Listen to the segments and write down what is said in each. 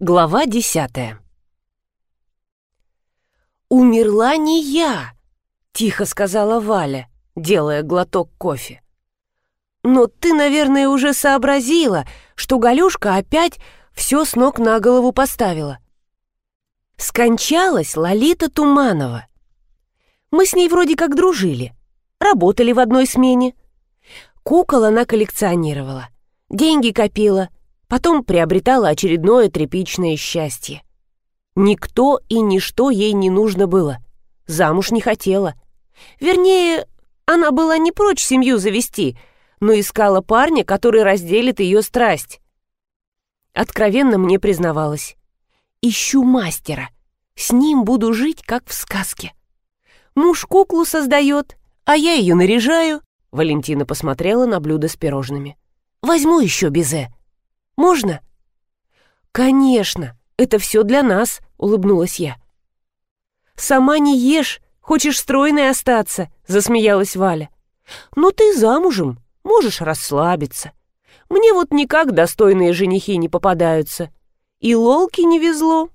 Глава десятая. «Умерла не я», — тихо сказала Валя, делая глоток кофе. «Но ты, наверное, уже сообразила, что Галюшка опять все с ног на голову поставила. Скончалась Лолита Туманова. Мы с ней вроде как дружили, работали в одной смене. Кукол она коллекционировала, деньги копила, потом приобретала очередное тряпичное счастье. Никто и ничто ей не нужно было. Замуж не хотела. Вернее, она была не прочь семью завести, но искала парня, который разделит ее страсть. Откровенно мне признавалась. Ищу мастера. С ним буду жить, как в сказке. Муж куклу создает, а я ее наряжаю. Валентина посмотрела на блюдо с пирожными. Возьму еще безе. Можно? Конечно, это все для нас, улыбнулась я. Сама не ешь, хочешь стройной остаться, засмеялась Валя. Но ты замужем, можешь расслабиться. Мне вот никак достойные женихи не попадаются. И Лолке не везло.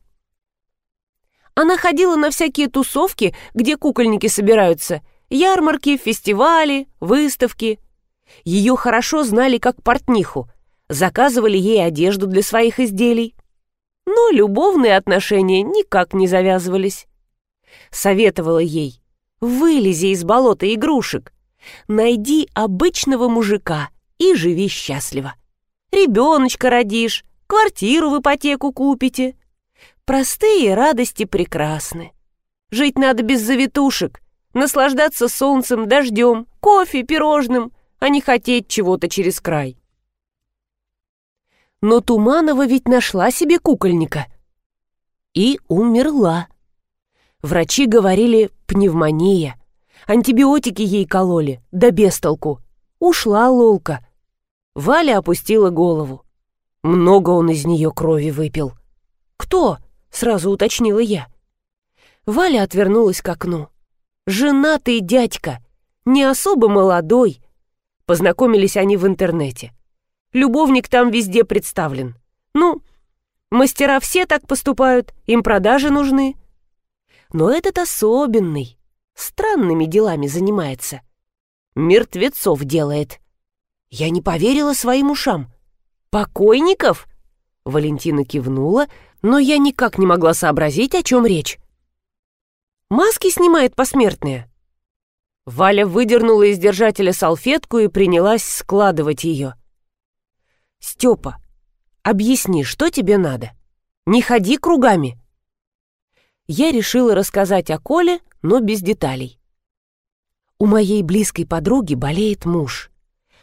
Она ходила на всякие тусовки, где кукольники собираются. Ярмарки, фестивали, выставки. Ее хорошо знали как портниху. Заказывали ей одежду для своих изделий. Но любовные отношения никак не завязывались. Советовала ей, вылези из болота игрушек, найди обычного мужика и живи счастливо. Ребеночка родишь, квартиру в ипотеку купите. Простые радости прекрасны. Жить надо без завитушек, наслаждаться солнцем, дождем, кофе, пирожным, а не хотеть чего-то через край. Но Туманова ведь нашла себе кукольника. И умерла. Врачи говорили пневмония. Антибиотики ей кололи, да без толку. Ушла Лолка. Валя опустила голову. Много он из нее крови выпил. «Кто?» — сразу уточнила я. Валя отвернулась к окну. «Женатый дядька, не особо молодой». Познакомились они в интернете. Любовник там везде представлен. Ну, мастера все так поступают, им продажи нужны. Но этот особенный, странными делами занимается. Мертвецов делает. Я не поверила своим ушам. «Покойников?» Валентина кивнула, но я никак не могла сообразить, о чем речь. «Маски снимает посмертные?» Валя выдернула из держателя салфетку и принялась складывать ее. «Степа, объясни, что тебе надо? Не ходи кругами!» Я решила рассказать о Коле, но без деталей. У моей близкой подруги болеет муж.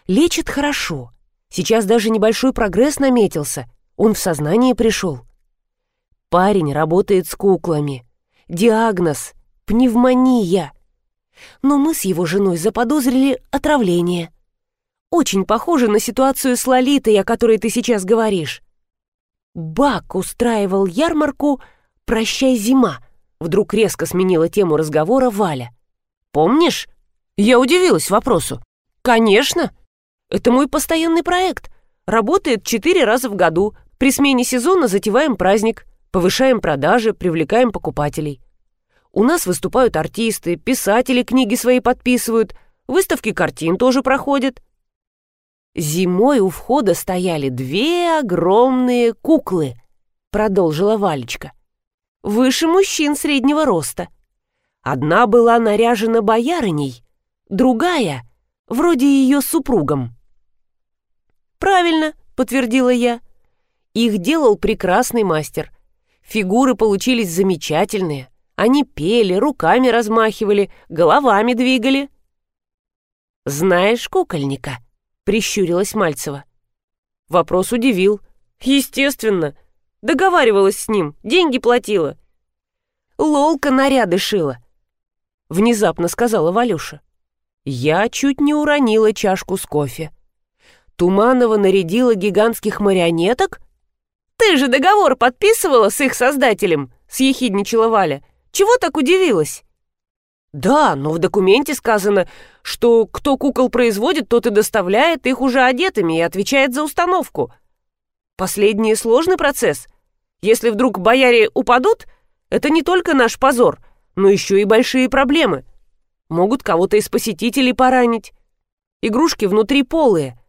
Лечит хорошо, Сейчас даже небольшой прогресс наметился. Он в сознание пришел. Парень работает с куклами. Диагноз — пневмония. Но мы с его женой заподозрили отравление. Очень похоже на ситуацию с Лолитой, о которой ты сейчас говоришь. Бак устраивал ярмарку «Прощай, зима». Вдруг резко сменила тему разговора Валя. «Помнишь?» Я удивилась вопросу. «Конечно!» Это мой постоянный проект. Работает четыре раза в году. При смене сезона затеваем праздник, повышаем продажи, привлекаем покупателей. У нас выступают артисты, писатели книги свои подписывают, выставки картин тоже проходят. Зимой у входа стояли две огромные куклы, продолжила Валечка. Выше мужчин среднего роста. Одна была наряжена боярыней, другая — вроде ее супругом. «Правильно», — подтвердила я. «Их делал прекрасный мастер. Фигуры получились замечательные. Они пели, руками размахивали, головами двигали». «Знаешь кукольника?» — прищурилась Мальцева. Вопрос удивил. «Естественно. Договаривалась с ним, деньги платила». «Лолка наряды шила», — внезапно сказала Валюша. Я чуть не уронила чашку с кофе. Туманова нарядила гигантских марионеток? Ты же договор подписывала с их создателем, съехидничала Валя. Чего так удивилась? Да, но в документе сказано, что кто кукол производит, тот и доставляет их уже одетыми и отвечает за установку. Последний сложный процесс. Если вдруг бояре упадут, это не только наш позор, но еще и большие проблемы. Могут кого-то из посетителей поранить. Игрушки внутри полые.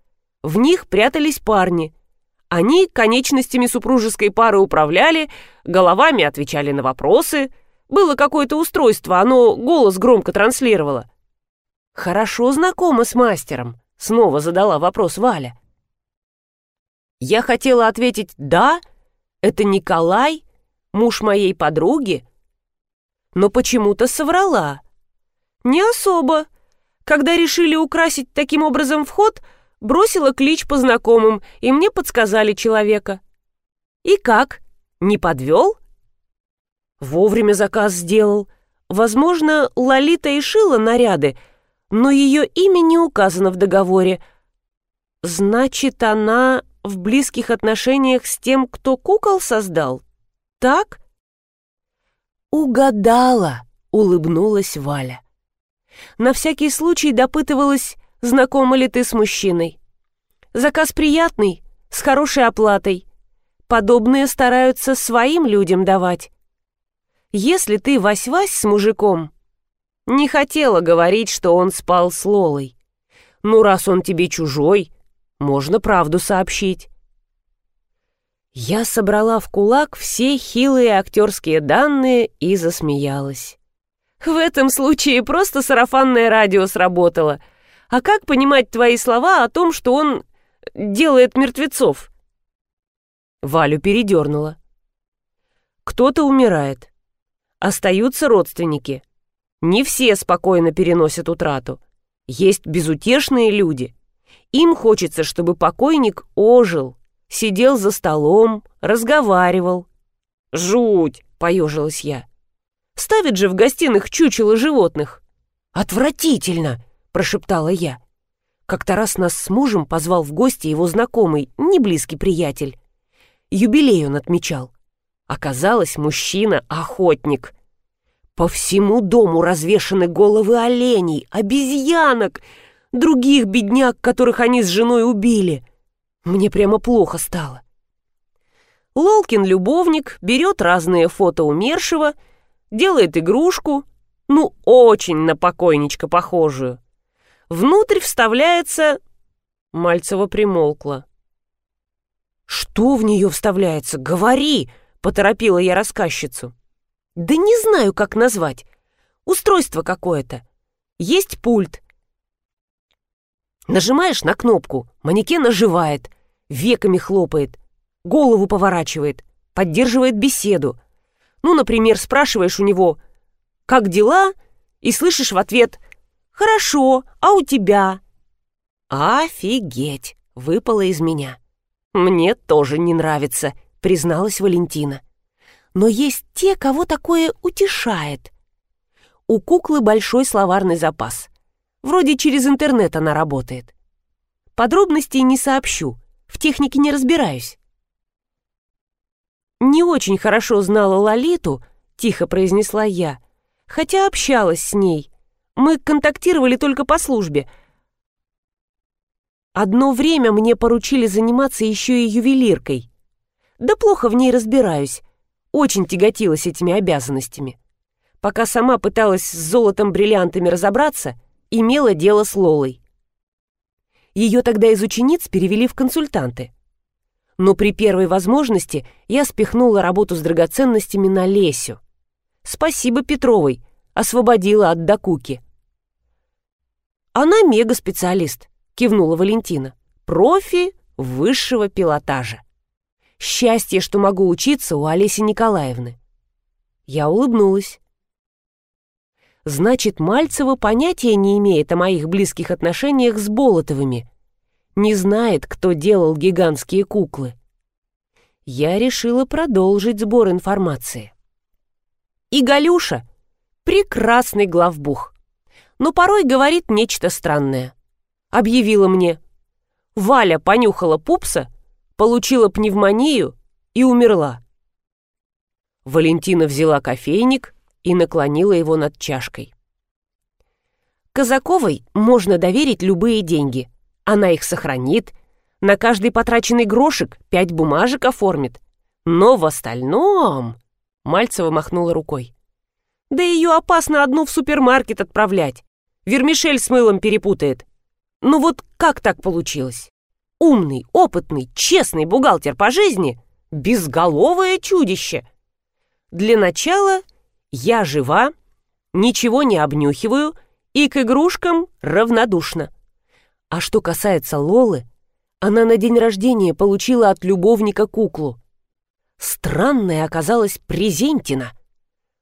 В них прятались парни. Они конечностями супружеской пары управляли, головами отвечали на вопросы. Было какое-то устройство, оно голос громко транслировало. «Хорошо знакома с мастером», — снова задала вопрос Валя. Я хотела ответить «да», это Николай, муж моей подруги, но почему-то соврала. Не особо. Когда решили украсить таким образом вход, бросила клич по знакомым, и мне подсказали человека. И как? Не подвел? Вовремя заказ сделал. Возможно, Лолита и шила наряды, но ее имя не указано в договоре. Значит, она в близких отношениях с тем, кто кукол создал? Так? Угадала, улыбнулась Валя. На всякий случай допытывалась, знакома ли ты с мужчиной. Заказ приятный, с хорошей оплатой. Подобные стараются своим людям давать. Если ты вась-вась с мужиком, не хотела говорить, что он спал с Лолой. Ну, раз он тебе чужой, можно правду сообщить. Я собрала в кулак все хилые актерские данные и засмеялась. В этом случае просто сарафанное радио сработало. А как понимать твои слова о том, что он делает мертвецов? Валю передернула. Кто-то умирает. Остаются родственники. Не все спокойно переносят утрату. Есть безутешные люди. Им хочется, чтобы покойник ожил, сидел за столом, разговаривал. «Жуть!» — поежилась я. «Ставят же в гостиных чучело животных!» «Отвратительно!» — прошептала я. Как-то раз нас с мужем позвал в гости его знакомый, не близкий приятель. Юбилей он отмечал. Оказалось, мужчина — охотник. По всему дому развешаны головы оленей, обезьянок, других бедняк, которых они с женой убили. Мне прямо плохо стало. Лолкин любовник берет разные фото умершего, делает игрушку, ну, очень на покойничка похожую. Внутрь вставляется... Мальцева примолкла. «Что в нее вставляется? Говори!» — поторопила я рассказчицу. «Да не знаю, как назвать. Устройство какое-то. Есть пульт. Нажимаешь на кнопку, манекен оживает, веками хлопает, голову поворачивает, поддерживает беседу. Ну, например, спрашиваешь у него «Как дела?» и слышишь в ответ «Хорошо, а у тебя?» «Офигеть!» — выпало из меня. «Мне тоже не нравится», — призналась Валентина. «Но есть те, кого такое утешает. У куклы большой словарный запас. Вроде через интернет она работает. Подробностей не сообщу, в технике не разбираюсь. «Не очень хорошо знала Лолиту», — тихо произнесла я, хотя общалась с ней. Мы контактировали только по службе. Одно время мне поручили заниматься еще и ювелиркой. Да плохо в ней разбираюсь. Очень тяготилась этими обязанностями. Пока сама пыталась с золотом-бриллиантами разобраться, имела дело с Лолой. Ее тогда из учениц перевели в консультанты но при первой возможности я спихнула работу с драгоценностями на Лесю. Спасибо Петровой, освободила от докуки. «Она мега-специалист», — кивнула Валентина. «Профи высшего пилотажа. Счастье, что могу учиться у Олеси Николаевны». Я улыбнулась. Значит, Мальцева понятия не имеет о моих близких отношениях с Болотовыми не знает, кто делал гигантские куклы. Я решила продолжить сбор информации. И Галюша — прекрасный главбух, но порой говорит нечто странное. Объявила мне. Валя понюхала пупса, получила пневмонию и умерла. Валентина взяла кофейник и наклонила его над чашкой. Казаковой можно доверить любые деньги — она их сохранит, на каждый потраченный грошек пять бумажек оформит. Но в остальном... Мальцева махнула рукой. Да ее опасно одну в супермаркет отправлять. Вермишель с мылом перепутает. Ну вот как так получилось? Умный, опытный, честный бухгалтер по жизни — безголовое чудище. Для начала я жива, ничего не обнюхиваю и к игрушкам равнодушна. А что касается Лолы, она на день рождения получила от любовника куклу. Странная оказалась презентина.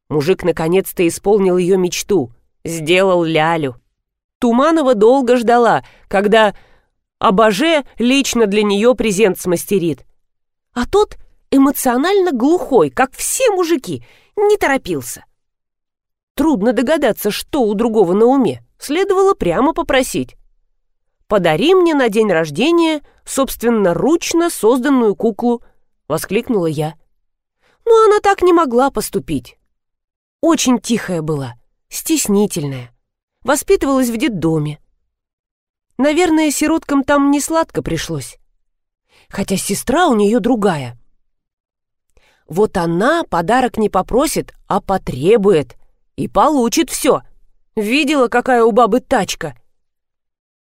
Мужик наконец-то исполнил ее мечту, сделал лялю. Туманова долго ждала, когда Абаже лично для нее презент смастерит. А тот эмоционально глухой, как все мужики, не торопился. Трудно догадаться, что у другого на уме. Следовало прямо попросить. «Подари мне на день рождения собственноручно созданную куклу», — воскликнула я. Но она так не могла поступить. Очень тихая была, стеснительная. Воспитывалась в детдоме. Наверное, сироткам там не сладко пришлось. Хотя сестра у нее другая. Вот она подарок не попросит, а потребует. И получит все. Видела, какая у бабы тачка.